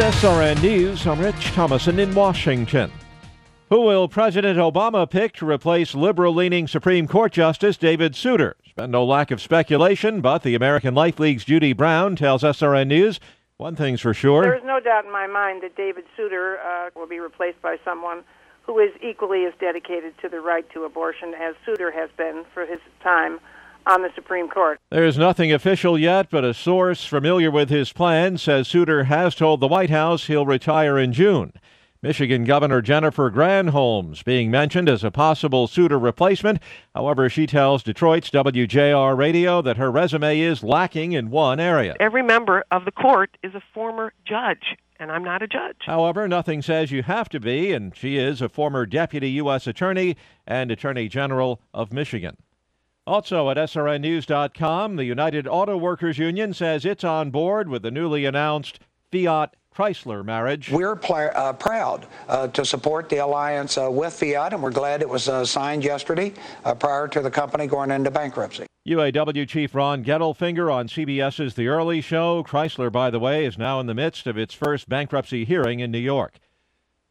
With SRN News, I'm Rich Thomason in Washington. Who will President Obama pick to replace liberal leaning Supreme Court Justice David Souter? There's been no lack of speculation, but the American Life League's Judy Brown tells SRN News one thing's for sure. There's no doubt in my mind that David Souter uh, will be replaced by someone who is equally as dedicated to the right to abortion as Souter has been for his time on the Supreme Court. There's nothing official yet, but a source familiar with his plans says Souter has told the White House he'll retire in June. Michigan Governor Jennifer Granholm's being mentioned as a possible Souter replacement. However, she tells Detroit's WJR radio that her resume is lacking in one area. Every member of the court is a former judge, and I'm not a judge. However, nothing says you have to be, and she is a former deputy U.S. attorney and attorney general of Michigan. Also at SRNNews.com, the United Auto Workers Union says it's on board with the newly announced Fiat Chrysler marriage. We're pl- uh, proud uh, to support the alliance uh, with Fiat, and we're glad it was uh, signed yesterday uh, prior to the company going into bankruptcy. UAW Chief Ron Gettelfinger on CBS's The Early Show. Chrysler, by the way, is now in the midst of its first bankruptcy hearing in New York.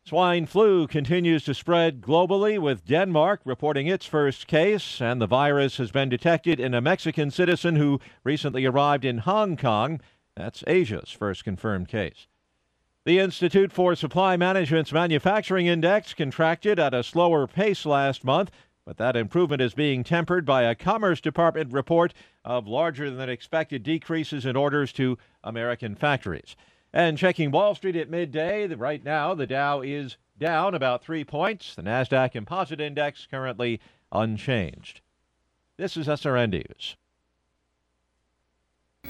Swine flu continues to spread globally, with Denmark reporting its first case, and the virus has been detected in a Mexican citizen who recently arrived in Hong Kong. That's Asia's first confirmed case. The Institute for Supply Management's manufacturing index contracted at a slower pace last month, but that improvement is being tempered by a Commerce Department report of larger than expected decreases in orders to American factories. And checking Wall Street at midday, right now the Dow is down about three points. The NASDAQ Composite Index currently unchanged. This is SRN News.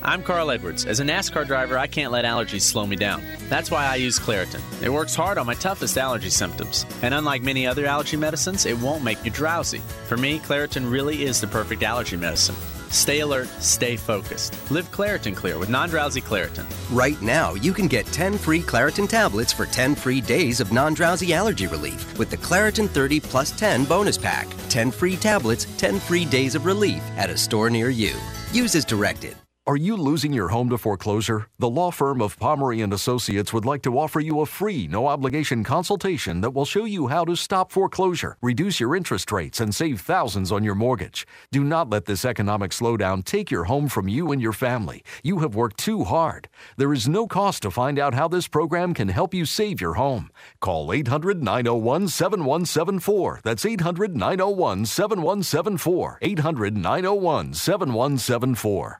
I'm Carl Edwards. As a NASCAR driver, I can't let allergies slow me down. That's why I use Claritin. It works hard on my toughest allergy symptoms. And unlike many other allergy medicines, it won't make you drowsy. For me, Claritin really is the perfect allergy medicine. Stay alert, stay focused. Live Claritin Clear with non drowsy Claritin. Right now, you can get 10 free Claritin tablets for 10 free days of non drowsy allergy relief with the Claritin 30 plus 10 bonus pack. 10 free tablets, 10 free days of relief at a store near you. Use as directed. Are you losing your home to foreclosure? The law firm of Pomeroy and Associates would like to offer you a free, no-obligation consultation that will show you how to stop foreclosure, reduce your interest rates, and save thousands on your mortgage. Do not let this economic slowdown take your home from you and your family. You have worked too hard. There is no cost to find out how this program can help you save your home. Call 800-901-7174. That's 800-901-7174. 800-901-7174.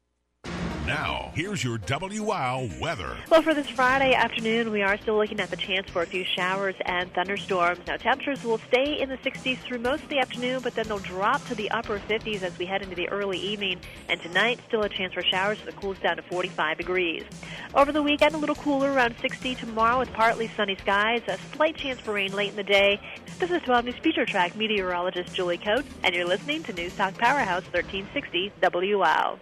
Now, here's your WOW weather. Well, for this Friday afternoon, we are still looking at the chance for a few showers and thunderstorms. Now, temperatures will stay in the 60s through most of the afternoon, but then they'll drop to the upper 50s as we head into the early evening. And tonight, still a chance for showers as it cools down to 45 degrees. Over the weekend, a little cooler, around 60 tomorrow with partly sunny skies, a slight chance for rain late in the day. This is 12 News Future Track meteorologist Julie Coates, and you're listening to News Talk Powerhouse 1360 WOW.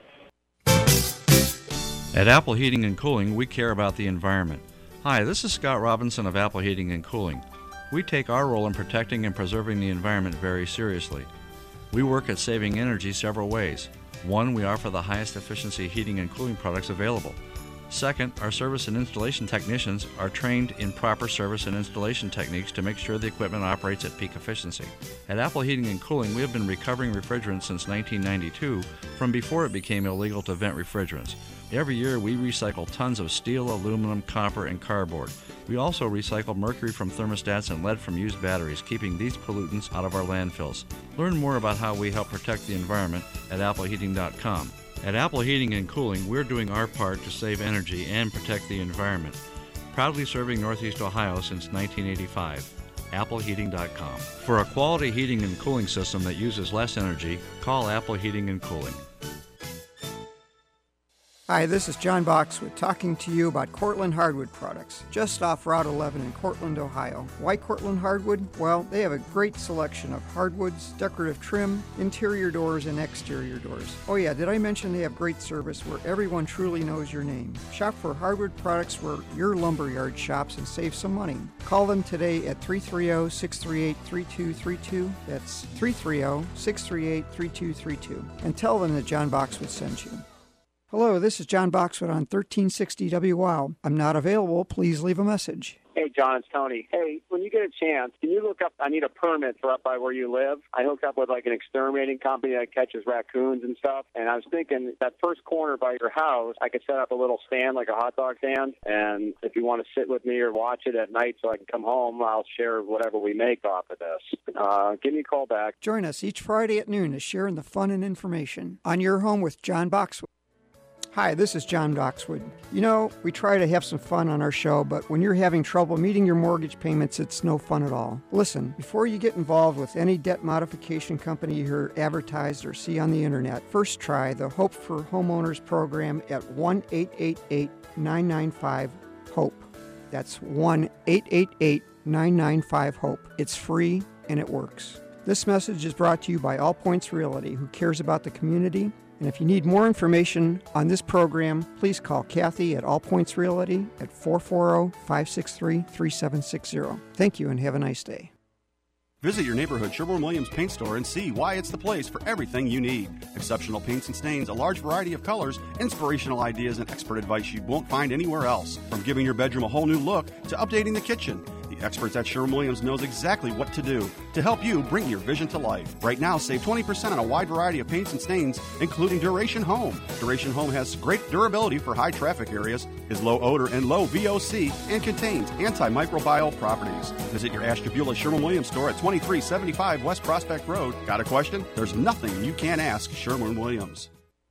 At Apple Heating and Cooling, we care about the environment. Hi, this is Scott Robinson of Apple Heating and Cooling. We take our role in protecting and preserving the environment very seriously. We work at saving energy several ways. One, we offer the highest efficiency heating and cooling products available. Second, our service and installation technicians are trained in proper service and installation techniques to make sure the equipment operates at peak efficiency. At Apple Heating and Cooling, we have been recovering refrigerants since 1992 from before it became illegal to vent refrigerants. Every year, we recycle tons of steel, aluminum, copper, and cardboard. We also recycle mercury from thermostats and lead from used batteries, keeping these pollutants out of our landfills. Learn more about how we help protect the environment at appleheating.com. At Apple Heating and Cooling, we're doing our part to save energy and protect the environment. Proudly serving Northeast Ohio since 1985. AppleHeating.com. For a quality heating and cooling system that uses less energy, call Apple Heating and Cooling. Hi, this is John Boxwood talking to you about Cortland Hardwood products, just off Route 11 in Cortland, Ohio. Why Cortland Hardwood? Well, they have a great selection of hardwoods, decorative trim, interior doors, and exterior doors. Oh, yeah, did I mention they have great service where everyone truly knows your name? Shop for hardwood products where your lumberyard shops and save some money. Call them today at 330 638 3232. That's 330 638 3232. And tell them that John Boxwood sent you. Hello, this is John Boxwood on 1360 WOW. I'm not available. Please leave a message. Hey, John, it's Tony. Hey, when you get a chance, can you look up? I need a permit for up by where you live. I hooked up with like an exterminating company that catches raccoons and stuff. And I was thinking that first corner by your house, I could set up a little stand, like a hot dog stand. And if you want to sit with me or watch it at night so I can come home, I'll share whatever we make off of this. Uh, give me a call back. Join us each Friday at noon to share in the fun and information on your home with John Boxwood. Hi, this is John Boxwood. You know, we try to have some fun on our show, but when you're having trouble meeting your mortgage payments, it's no fun at all. Listen, before you get involved with any debt modification company you hear advertised or see on the internet, first try the Hope for Homeowners program at 1 888 995 HOPE. That's 1 888 995 HOPE. It's free and it works. This message is brought to you by All Points Realty, who cares about the community and if you need more information on this program, please call Kathy at All Points Realty at 440 563 3760. Thank you and have a nice day. Visit your neighborhood Sherwin Williams paint store and see why it's the place for everything you need. Exceptional paints and stains, a large variety of colors, inspirational ideas, and expert advice you won't find anywhere else. From giving your bedroom a whole new look to updating the kitchen. The experts at Sherwin Williams knows exactly what to do to help you bring your vision to life. Right now, save 20% on a wide variety of paints and stains, including Duration Home. Duration Home has great durability for high traffic areas, is low odor and low VOC, and contains antimicrobial properties. Visit your Ashtabula Sherwin Williams store at 2375 West Prospect Road. Got a question? There's nothing you can't ask Sherwin Williams.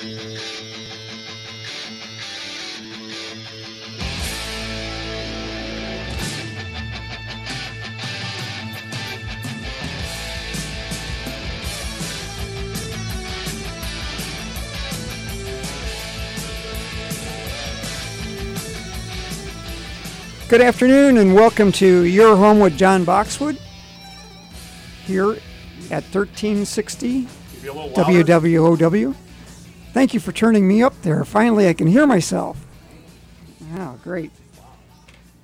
Good afternoon and welcome to Your Home with John Boxwood here at 1360 WWOW. Thank you for turning me up there. Finally, I can hear myself. Oh, great.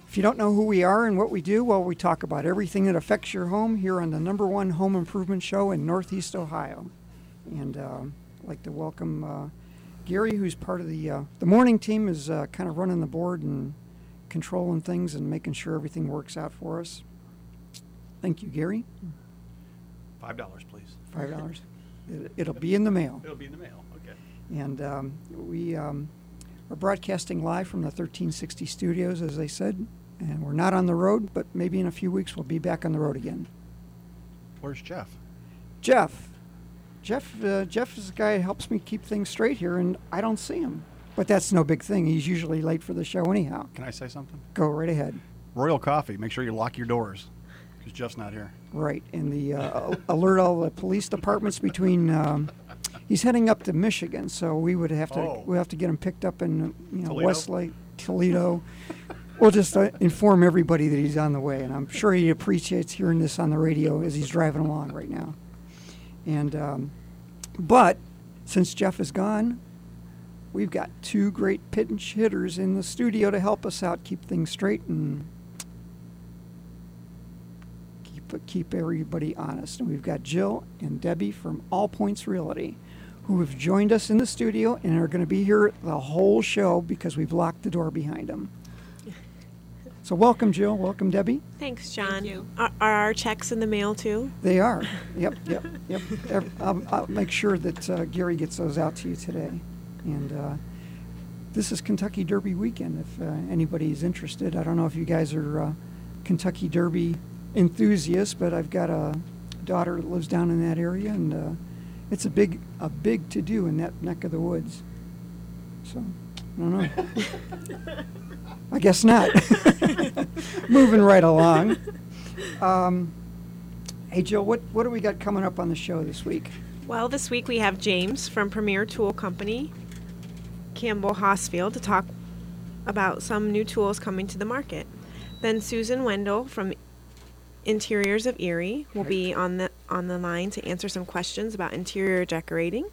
If you don't know who we are and what we do, well, we talk about everything that affects your home here on the number one home improvement show in Northeast Ohio. And uh, I'd like to welcome uh, Gary, who's part of the uh, the morning team, is uh, kind of running the board and controlling things and making sure everything works out for us. Thank you, Gary. Five dollars, please. Five dollars. It'll be in the mail. It'll be in the mail. And um, we um, are broadcasting live from the 1360 studios, as I said. And we're not on the road, but maybe in a few weeks we'll be back on the road again. Where's Jeff? Jeff. Jeff. Uh, Jeff is the guy who helps me keep things straight here, and I don't see him. But that's no big thing. He's usually late for the show anyhow. Can I say something? Go right ahead. Royal Coffee. Make sure you lock your doors because Jeff's not here. Right, and the uh, alert all the police departments between. Um, he's heading up to Michigan, so we would have to Oh. we have to get him picked up in you know Toledo? Westlake, Toledo. we'll just uh, inform everybody that he's on the way, and I'm sure he appreciates hearing this on the radio as he's driving along right now. And um, but since Jeff is gone, we've got two great pinch hitters in the studio to help us out, keep things straight, and keep keep everybody honest. And we've got Jill and Debbie from All Points Realty, who have joined us in the studio and are going to be here the whole show because we've locked the door behind them. So welcome, Jill. Welcome, Debbie. Thanks, John. Are, are our checks in the mail too? They are. Yep, yep, yep. I'll, I'll make sure that uh, Gary gets those out to you today. And uh, this is Kentucky Derby weekend. If uh, anybody's interested, I don't know if you guys are uh, Kentucky Derby enthusiasts, but I've got a daughter that lives down in that area, and uh, it's a big, a big to do in that neck of the woods. So I don't know. I guess not. Moving right along. Um, Hey, Jill, what, what do we got coming up on the show this week? Well, this week we have James from Premier Tool Company, Campbell Hausfeld, to talk about some new tools coming to the market. Then Susan Wendell from Interiors of Erie will be on the on the line to answer some questions about interior decorating.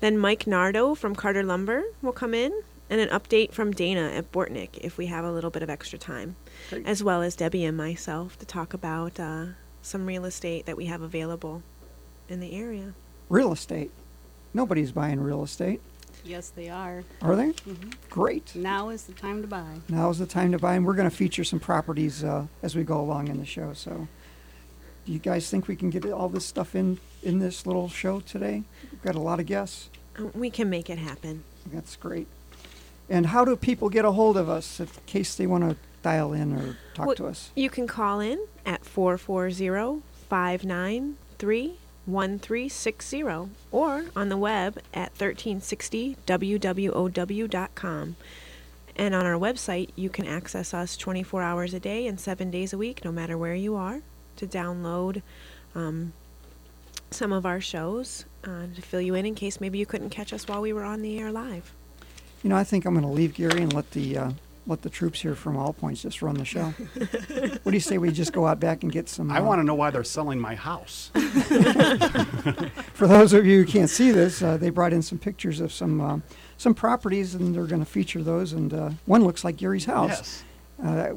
Then Mike Nardo from Carter Lumber will come in, and an update from Dana at Bortnick if we have a little bit of extra time, Great. as well as Debbie and myself to talk about uh, some real estate that we have available in the area. Real estate. Nobody's buying real estate. Yes, they are. Are they? Mhm. Great. Now is the time to buy. Now is the time to buy, and we're going to feature some properties uh, as we go along in the show. So, do you guys think we can get all this stuff in in this little show today? We've got a lot of guests. Uh, We can make it happen. That's great. And how do people get a hold of us in case they want to dial in or talk Well, to us? You can call in at 440 593 1360 or on the web at 1360wwow.com. And on our website, you can access us 24 hours a day and seven days a week, no matter where you are, to download um, some of our shows uh, to fill you in in case maybe you couldn't catch us while we were on the air live. You know, I think I'm going to leave Gary and let the uh, let the troops here from All Points just run the show. what do you say we just go out back and get some? I uh, want to know why they're selling my house. For those of you who can't see this, uh, they brought in some pictures of some um, some properties, and they're going to feature those. And uh, one looks like Gary's house. Yes. Uh,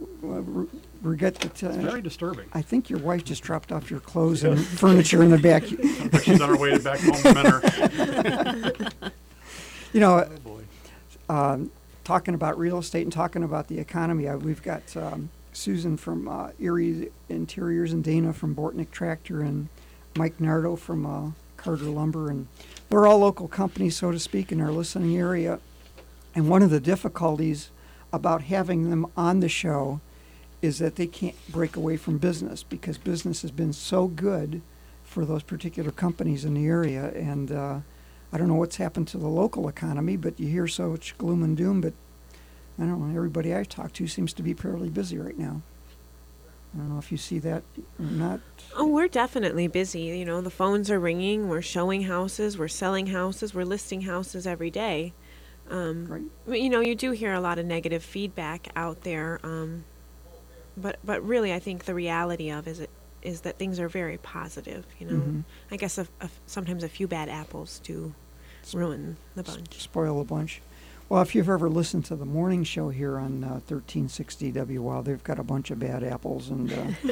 regret that. Uh, It's very disturbing. I think your wife just dropped off your clothes and furniture in the back. She's on her way to back home to dinner. you know, Oh, boy. um, talking about real estate and talking about the economy, uh, we've got um, Susan from uh, Erie Interiors and Dana from Bortnick Tractor and Mike Nardo from uh, Carter Lumber. And they're all local companies, so to speak, in our listening area. And one of the difficulties about having them on the show is that they can't break away from business because business has been so good for those particular companies in the area. And uh, I don't know what's happened to the local economy, but you hear so much gloom and doom. But I don't know, everybody I talk to seems to be fairly busy right now. I don't know if you see that or not. Oh, we're definitely busy. You know, the phones are ringing. We're showing houses. We're selling houses. We're listing houses every day. Um, but, You know, you do hear a lot of negative feedback out there. Um, but but really, I think the reality of is it is that things are very positive. You know, Mhm. I guess a, a, sometimes a few bad apples do ruin the bunch. spoil a bunch. Well, if you've ever listened to the morning show here on uh, 1360 WOW, they've got a bunch of bad apples and uh,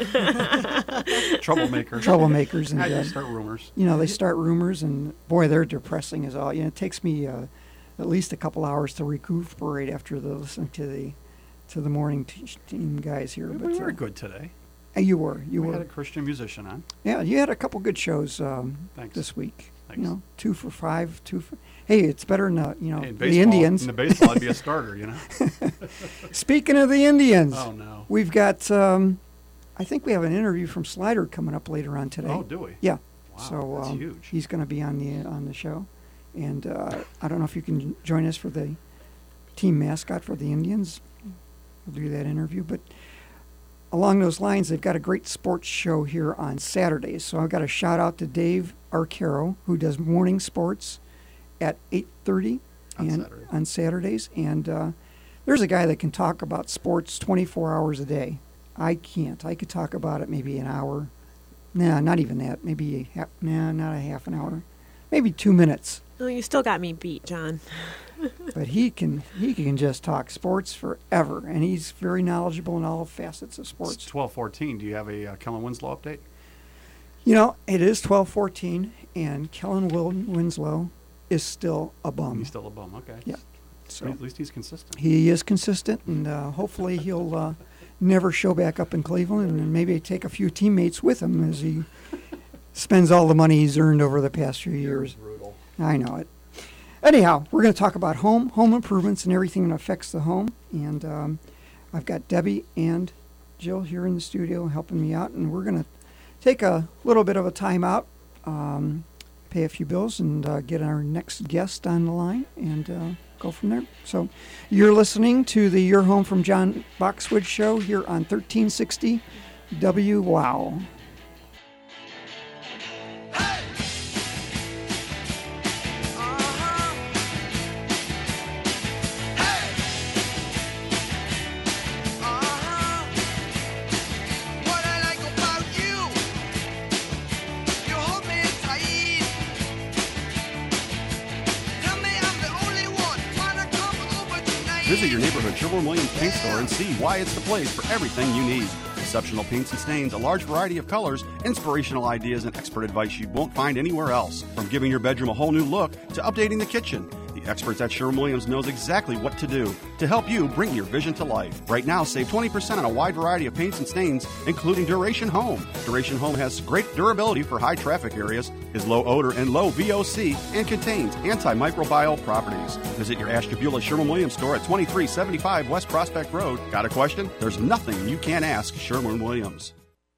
Troublemakers. Troublemakers, and I uh, just start rumors. You know, they start rumors, and boy, they're depressing as all. You know, it takes me uh, at least a couple hours to recuperate after the listening to the to the morning t- team guys here. We but were uh, good today. You were, you we were. had a Christian musician on. Yeah, you had a couple good shows um, Thanks. this week. Thanks. You know, two for five, two for. Hey, it's better than uh, you know Hey, in the Indians. In the baseball, I'd be a starter, you know. Speaking of the Indians, Oh, no. we've got. Um, I think we have an interview from Slider coming up later on today. Oh, do we? Yeah. Wow, so that's um, huge. he's going to be on the on the show, and uh, I don't know if you can join us for the team mascot for the Indians. We'll do that interview, but along those lines, they've got a great sports show here on Saturdays. So I've got a shout out to Dave Arcaro, who does morning sports at 8:30 On and Saturday. on Saturdays, and uh, there's a guy that can talk about sports 24 hours a day. I can't. I could talk about it maybe an hour. Nah, not even that. Maybe a half. Nah, not a half an hour. Maybe two minutes. Oh, you still got me beat, John. But he can. He can just talk sports forever, and he's very knowledgeable in all facets of It's sports. twelve fourteen. Do you have a uh, Kellen Winslow update? You know, it is 12:14, and Kellen Winslow is still a bum. He's still a bum. Okay. Yeah. So At least he's consistent. he is consistent, and uh, hopefully he'll uh, never show back up in Cleveland, and maybe take a few teammates with him as he spends all the money he's earned over the past few years. Brutal. I know it. Anyhow, we're going to talk about home, home improvements, and everything that affects the home. And um, I've got Debbie and Jill here in the studio helping me out, and we're going to take a little bit of a time out, um, pay a few bills, and uh, get our next guest on the line, and uh, go from there. So, you're listening to the Your Home from John Boxwood show here on 1360 WOW. Visit your neighborhood Sherwin Williams paint store and see why it's the place for everything you need. Exceptional paints and stains, a large variety of colors, inspirational ideas, and expert advice you won't find anywhere else. From giving your bedroom a whole new look to updating the kitchen. Experts at Sherwin Williams knows exactly what to do to help you bring your vision to life. Right now, save 20% on a wide variety of paints and stains, including Duration Home. Duration Home has great durability for high traffic areas, is low odor and low VOC, and contains antimicrobial properties. Visit your Ashtabula Sherwin Williams store at 2375 West Prospect Road. Got a question? There's nothing you can't ask Sherwin Williams.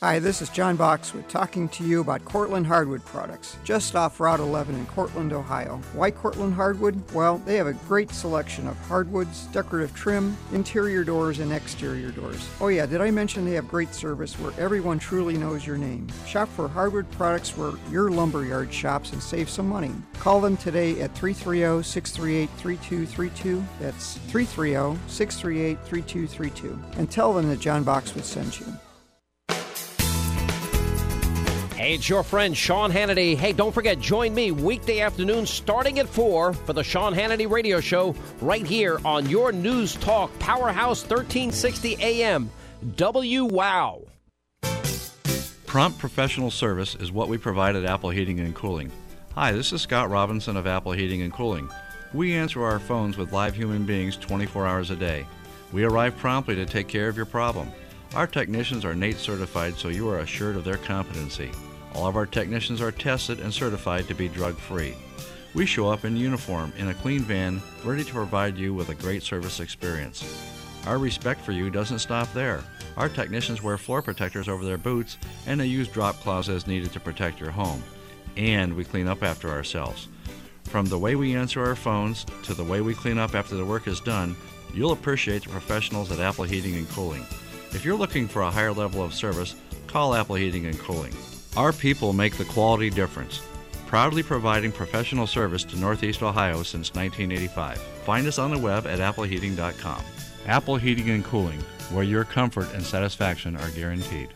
Hi, this is John Boxwood talking to you about Cortland Hardwood products, just off Route 11 in Cortland, Ohio. Why Cortland Hardwood? Well, they have a great selection of hardwoods, decorative trim, interior doors, and exterior doors. Oh, yeah, did I mention they have great service where everyone truly knows your name? Shop for hardwood products where your lumberyard shops and save some money. Call them today at 330 638 3232. That's 330 638 3232. And tell them that John Boxwood sent you. Hey, it's your friend Sean Hannity. Hey, don't forget, join me weekday afternoon starting at 4 for the Sean Hannity Radio Show right here on your News Talk Powerhouse 1360 AM. Wow. Prompt professional service is what we provide at Apple Heating and Cooling. Hi, this is Scott Robinson of Apple Heating and Cooling. We answer our phones with live human beings 24 hours a day. We arrive promptly to take care of your problem. Our technicians are NATE certified, so you are assured of their competency. All of our technicians are tested and certified to be drug free. We show up in uniform in a clean van, ready to provide you with a great service experience. Our respect for you doesn't stop there. Our technicians wear floor protectors over their boots and they use drop cloths as needed to protect your home. And we clean up after ourselves. From the way we answer our phones to the way we clean up after the work is done, you'll appreciate the professionals at Apple Heating and Cooling. If you're looking for a higher level of service, call Apple Heating and Cooling. Our people make the quality difference, proudly providing professional service to Northeast Ohio since 1985. Find us on the web at appleheating.com. Apple Heating and Cooling, where your comfort and satisfaction are guaranteed.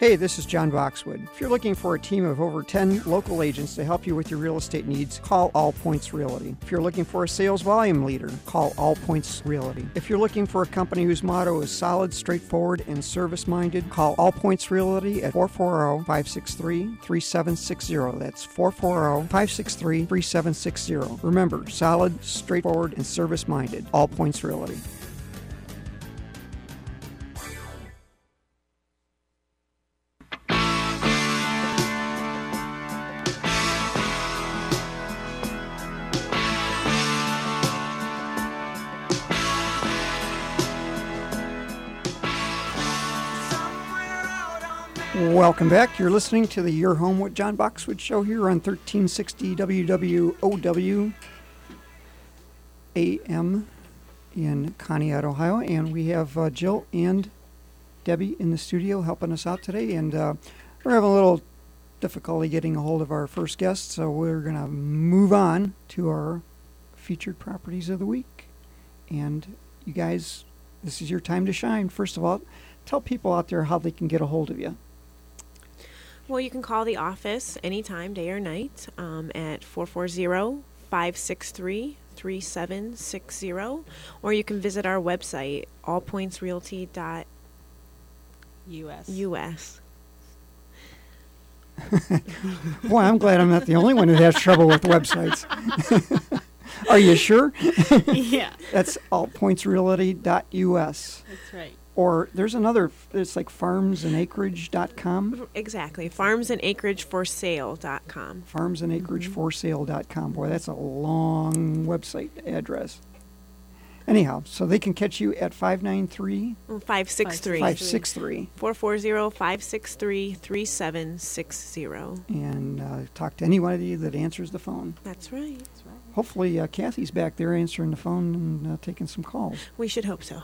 Hey, this is John Boxwood. If you're looking for a team of over 10 local agents to help you with your real estate needs, call All Points Realty. If you're looking for a sales volume leader, call All Points Realty. If you're looking for a company whose motto is solid, straightforward, and service minded, call All Points Realty at 440 563 3760. That's 440 563 3760. Remember, solid, straightforward, and service minded. All Points Realty. Welcome back. You're listening to the Your Home with John Boxwood show here on 1360 WWOW AM in Conneaut, Ohio. And we have uh, Jill and Debbie in the studio helping us out today. And uh, we're having a little difficulty getting a hold of our first guest, so we're going to move on to our featured properties of the week. And you guys, this is your time to shine. First of all, tell people out there how they can get a hold of you. Well, you can call the office anytime, day or night, um, at 440 563 3760, or you can visit our website, allpointsrealty.us. US. Boy, I'm glad I'm not the only one who has trouble with websites. Are you sure? Yeah. That's allpointsrealty.us. That's right. Or there's another, it's like farmsandacreage.com. Exactly. Farmsandacreageforsale.com. Farmsandacreageforsale.com. Boy, that's a long website address. Anyhow, so they can catch you at 593 563. 563 440 563 3760. and uh, talk to anybody that answers the phone. That's right. Hopefully uh, Kathy's back there answering the phone and uh, taking some calls. We should hope so.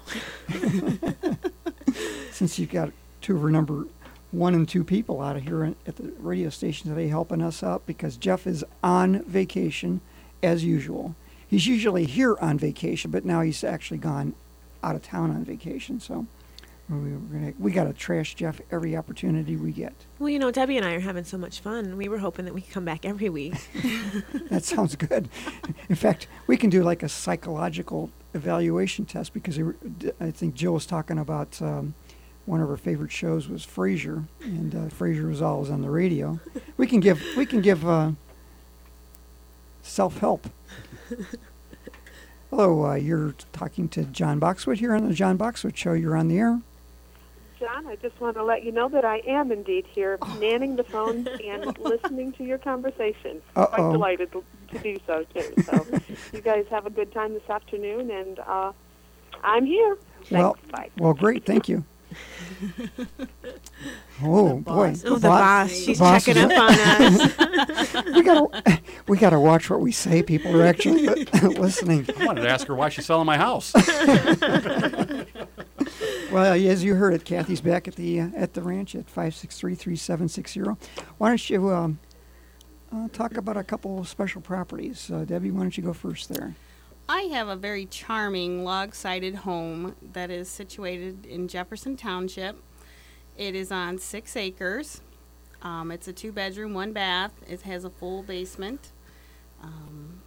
Since you've got two of her number one and two people out of here at the radio station today helping us out because Jeff is on vacation as usual. He's usually here on vacation, but now he's actually gone out of town on vacation. So we, we're gonna, we got to trash Jeff every opportunity we get. Well, you know, Debbie and I are having so much fun. We were hoping that we could come back every week. that sounds good. In fact, we can do like a psychological evaluation test because I think Jill was talking about um, one of her favorite shows was Frasier, and uh, Frasier was always on the radio. We can give we can give uh, self help. Hello, uh, you're talking to John Boxwood here on the John Boxwood Show. You're on the air. John, I just want to let you know that I am indeed here, Oh. manning the phone and listening to your conversation. Uh-oh. Quite delighted to to do so too. So, you guys have a good time this afternoon, and uh, I'm here. Thanks. Well, Bye. well, great. Thank you. Oh boy, Oh, the boss. She's boss checking up on us. we gotta, we gotta watch what we say. People are actually listening. I wanted to ask her why she's selling my house. Well, as you heard it, Kathy's back at the uh, at the ranch at five six three three seven six zero. Why don't you um, uh, talk about a couple special properties, uh, Debbie? Why don't you go first there? I have a very charming log sided home that is situated in Jefferson Township. It is on six acres. Um, it's a two bedroom, one bath. It has a full basement. Um,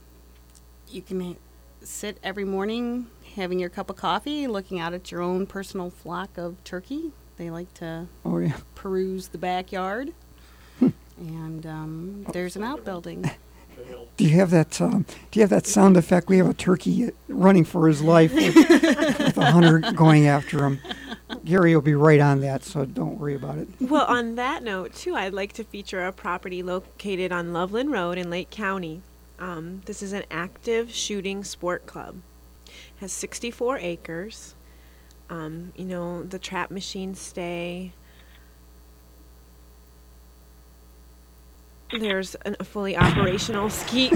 you can sit every morning having your cup of coffee, looking out at your own personal flock of turkey. They like to Oh yeah. peruse the backyard. and um, there's an outbuilding. Do you have that? Um, do you have that sound effect? We have a turkey uh, running for his life with, with a hunter going after him. Gary will be right on that, so don't worry about it. well, on that note, too, I'd like to feature a property located on Loveland Road in Lake County. Um, this is an active shooting sport club. Has 64 acres. Um, you know, the trap machines stay. There's an, a fully operational ski,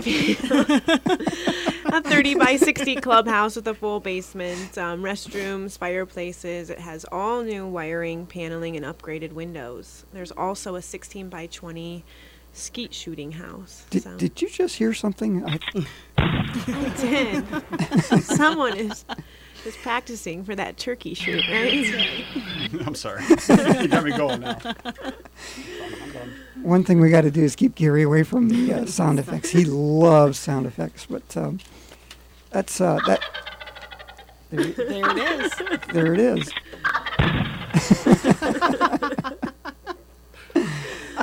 a 30 by 60 clubhouse with a full basement, um, restrooms, fireplaces. It has all new wiring, paneling, and upgraded windows. There's also a 16 by 20 skeet shooting house. Did, so. did you just hear something? I, I did. Someone is is practicing for that turkey shoot, right? I'm sorry. you got me going now. one thing we got to do is keep Gary away from the uh, sound effects. He loves sound effects, but um, that's uh, that. There, there it is. there it is.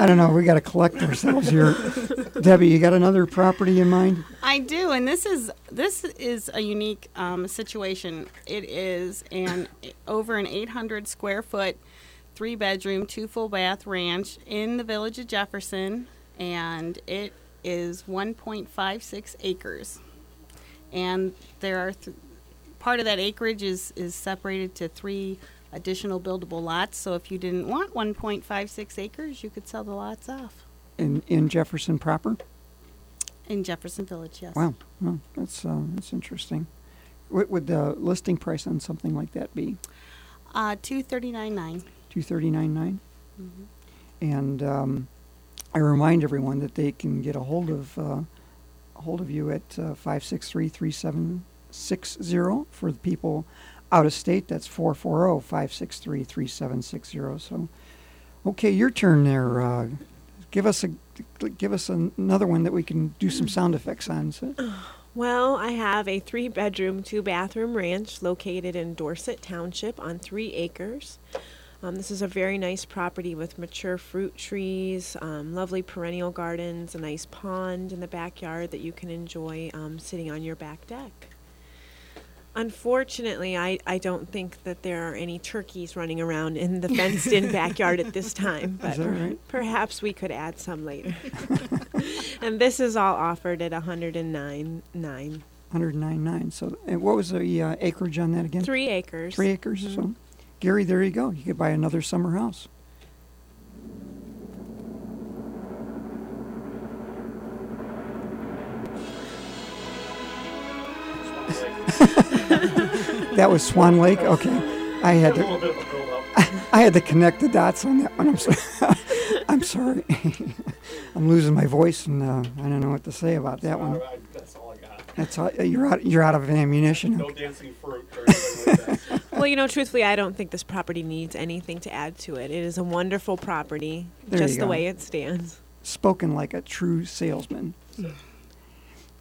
I don't know. We got to collect ourselves here. Debbie, you got another property in mind? I do, and this is this is a unique um, situation. It is an over an 800 square foot, three bedroom, two full bath ranch in the village of Jefferson, and it is 1.56 acres. And there are th- part of that acreage is is separated to three additional buildable lots. So if you didn't want 1.56 acres, you could sell the lots off In in Jefferson proper? in Jefferson Village. Yes. Wow, well, that's uh, that's interesting. What would the listing price on something like that be? Uh, two thirty nine nine. Two thirty nine nine. Mhm. And um, I remind everyone that they can get a hold of uh, a hold of you at uh, five six three three seven six zero for the people out of state. That's 440-563-3760. So, okay, your turn there. Uh, give us a give us another one that we can do some sound effects on. So. Well, I have a three bedroom, two bathroom ranch located in Dorset Township on three acres. Um, this is a very nice property with mature fruit trees, um, lovely perennial gardens, a nice pond in the backyard that you can enjoy um, sitting on your back deck. Unfortunately, I, I don't think that there are any turkeys running around in the fenced in backyard at this time, but that right? perhaps we could add some later. and this is all offered at 109 nine. 109.9. So, and what was the uh, acreage on that again? Three acres. Three acres. So, Gary, there you go. You could buy another summer house. that was Swan Lake. Okay, I had to. I had to connect the dots on that one. I'm sorry. I'm sorry. I'm losing my voice, and uh, I don't know what to say about that one. That's all I got. That's all, you're out. You're out of ammunition. No dancing fruit like. Well, you know, truthfully, I don't think this property needs anything to add to it. It is a wonderful property, There just the way it stands. Spoken like a true salesman.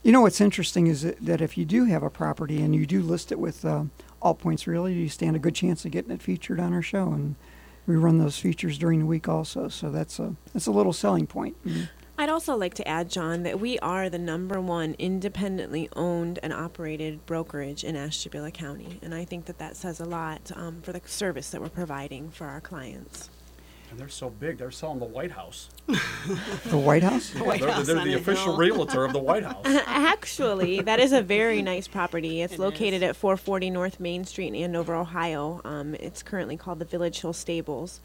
You know what's interesting is that, if you do have a property and you do list it with uh, All Points Realty, you stand a good chance of getting it featured on our show, and we run those features during the week also. So that's a that's a little selling point. Mm. I'd also like to add, John, that we are the number one independently owned and operated brokerage in Ashtabula County, and I think that that says a lot um, for the service that we're providing for our clients. And they're so big, they're selling the White House. The White House. Yeah, they're they're the official realtor of the White House. Actually, that is a very nice property. It's located at 440 North Main Street in Andover, Ohio. Um, it's currently called the Village Hill Stables.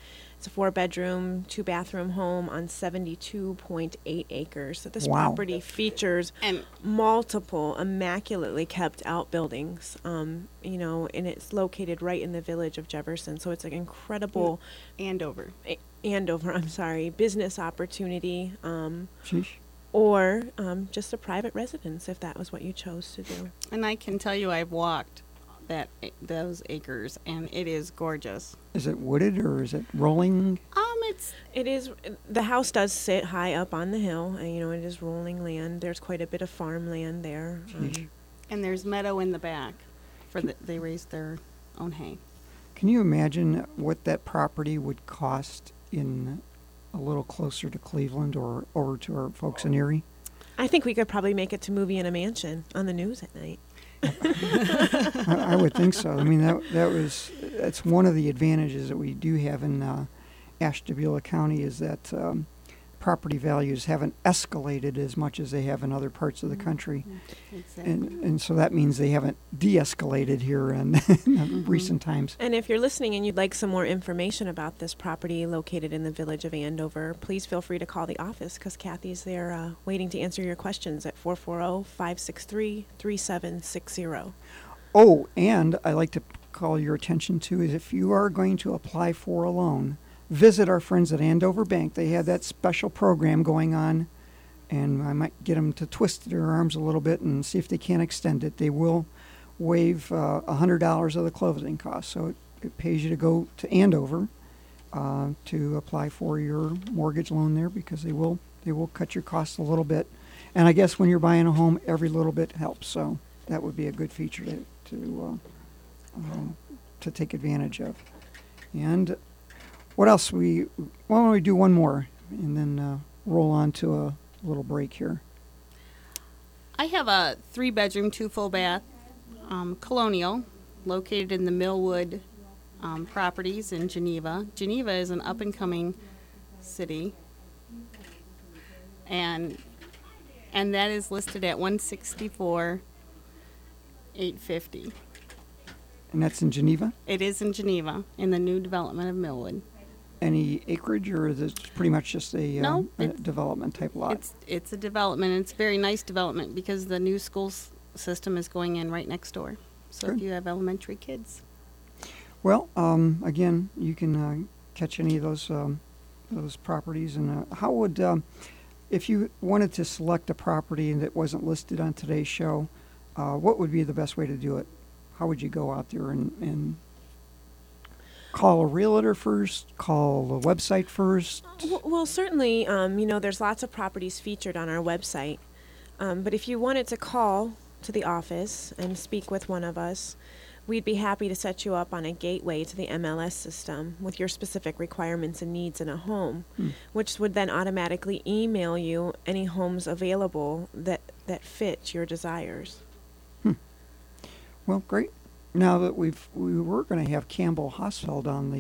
It's a four bedroom, two bathroom home on 72.8 acres. So this Wow. property features And- multiple immaculately kept outbuildings. Um, you know, and it's located right in the village of Jefferson. So it's an incredible Andover. A- Andover, I'm sorry, business opportunity. Um, Sheesh. or um, just a private residence if that was what you chose to do. And I can tell you, I've walked that those acres, and it is gorgeous. Is it wooded or is it rolling? Um, it's It is the house does sit high up on the hill, and you know it is rolling land. There's quite a bit of farmland there. Um, and there's meadow in the back, for the, they raise their own hay. Can you imagine what that property would cost in a little closer to Cleveland or over to our folks in Erie? I think we could probably make it to movie in a mansion on the news at night. I, I would think so. I mean, that that was that's one of the advantages that we do have in uh, Ashtabula County is that um, property values haven't escalated as much as they have in other parts of the country, Exactly. and and so that means they haven't de-escalated here in, in recent times. And if you're listening and you'd like some more information about this property located in the village of Andover, please feel free to call the office because Kathy's there uh, waiting to answer your questions at oh, 440 563 3760. Oh, and I like to call your attention to is if you are going to apply for a loan, visit our friends at Andover Bank. They have that special program going on, and I might get them to twist their arms a little bit and see if they can extend it. They will waive uh, $100 of the closing costs, so it, it pays you to go to Andover uh, to apply for your mortgage loan there because they will they will cut your costs a little bit. And I guess when you're buying a home, every little bit helps. So that would be a good feature to to uh, um, to take advantage of. And what else? We why don't we do one more and then uh, roll on to a little break here. I have a three bedroom, two full bath um, colonial located in the Millwood um, properties in Geneva. Geneva is an up and coming city. And and that is listed at 164 850. And that's in Geneva. It is in Geneva in the new development of Millwood. Any acreage, or is it pretty much just a, uh, No, a development type lot? It's it's a development. and It's a very nice development because the new school s- system is going in right next door. So Good. if you have elementary kids, Well, um, again, you can uh, catch any of those um, those properties. And uh, how would, um, if you wanted to select a property that wasn't listed on today's show, uh, what would be the best way to do it? How would you go out there and, and call a realtor first? Call the website first? Well, well certainly, um, you know, there's lots of properties featured on our website. Um, but if you wanted to call to the office and speak with one of us, we'd be happy to set you up on a gateway to the MLS system with your specific requirements and needs in a home, Hmm. which would then automatically email you any homes available that, that fit your desires. Well, great. Now that we've we were going to have Campbell Hausfeld on the